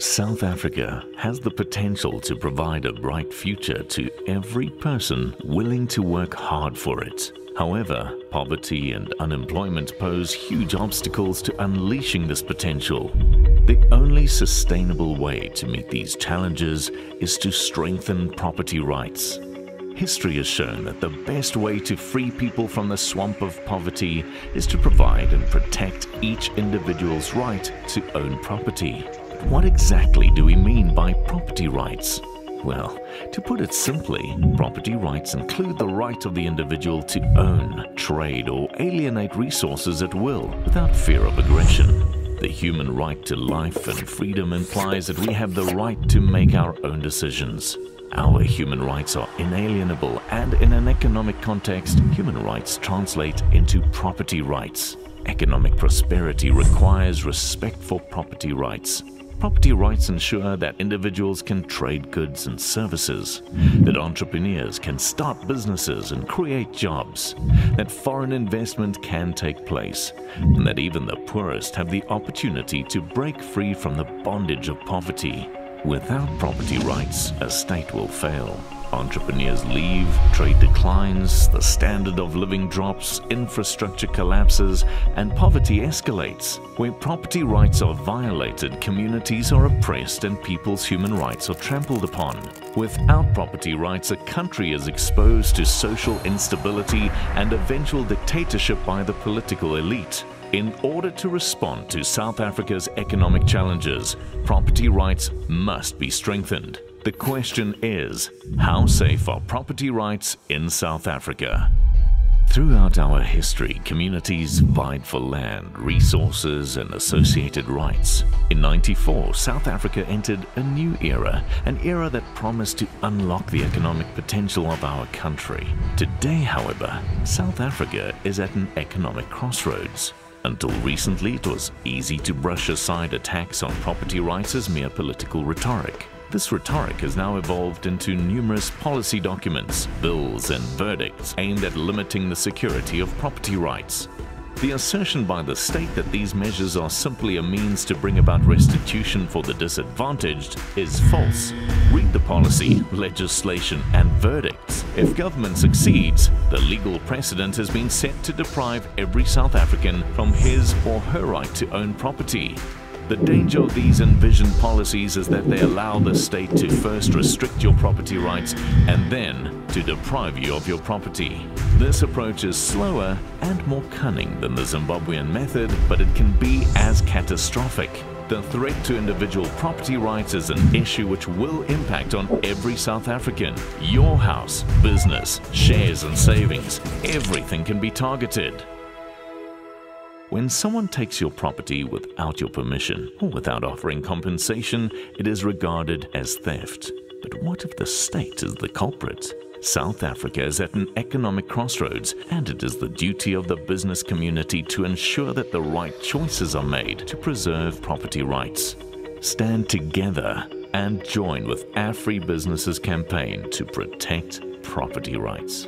South Africa has the potential to provide a bright future to every person willing to work hard for it. However, poverty and unemployment pose huge obstacles to unleashing this potential. The only sustainable way to meet these challenges is to strengthen property rights. History has shown that the best way to free people from the swamp of poverty is to provide and protect each individual's right to own property. What exactly do we mean by property rights? Well, to put it simply, property rights include the right of the individual to own, trade, or alienate resources at will without fear of aggression. The human right to life and freedom implies that we have the right to make our own decisions. Our human rights are inalienable, and in an economic context, human rights translate into property rights. Economic prosperity requires respect for property rights. Property rights ensure that individuals can trade goods and services, that entrepreneurs can start businesses and create jobs, that foreign investment can take place, and that even the poorest have the opportunity to break free from the bondage of poverty. Without property rights, a state will fail. Entrepreneurs leave, trade declines, the standard of living drops, infrastructure collapses, and poverty escalates. Where property rights are violated, communities are oppressed and people's human rights are trampled upon. Without property rights, a country is exposed to social instability and eventual dictatorship by the political elite. In order to respond to South Africa's economic challenges, property rights must be strengthened. The question is, how safe are property rights in South Africa? Throughout our history, communities vied for land, resources, and associated rights. In 94, South Africa entered a new era, an era that promised to unlock the economic potential of our country. Today, however, South Africa is at an economic crossroads. Until recently, it was easy to brush aside attacks on property rights as mere political rhetoric. This rhetoric has now evolved into numerous policy documents, bills, and verdicts aimed at limiting the security of property rights. The assertion by the state that these measures are simply a means to bring about restitution for the disadvantaged is false. Read the policy, legislation, and verdicts. If government succeeds, the legal precedent has been set to deprive every South African from his or her right to own property. The danger of these envisioned policies is that they allow the state to first restrict your property rights and then to deprive you of your property. This approach is slower and more cunning than the Zimbabwean method, but it can be as catastrophic. The threat to individual property rights is an issue which will impact on every South African. Your house, business, shares and savings, everything can be targeted. When someone takes your property without your permission or without offering compensation, it is regarded as theft. But what if the state is the culprit? South Africa is at an economic crossroads, and it is the duty of the business community to ensure that the right choices are made to preserve property rights. Stand together and join with AfriBusiness's campaign to protect property rights.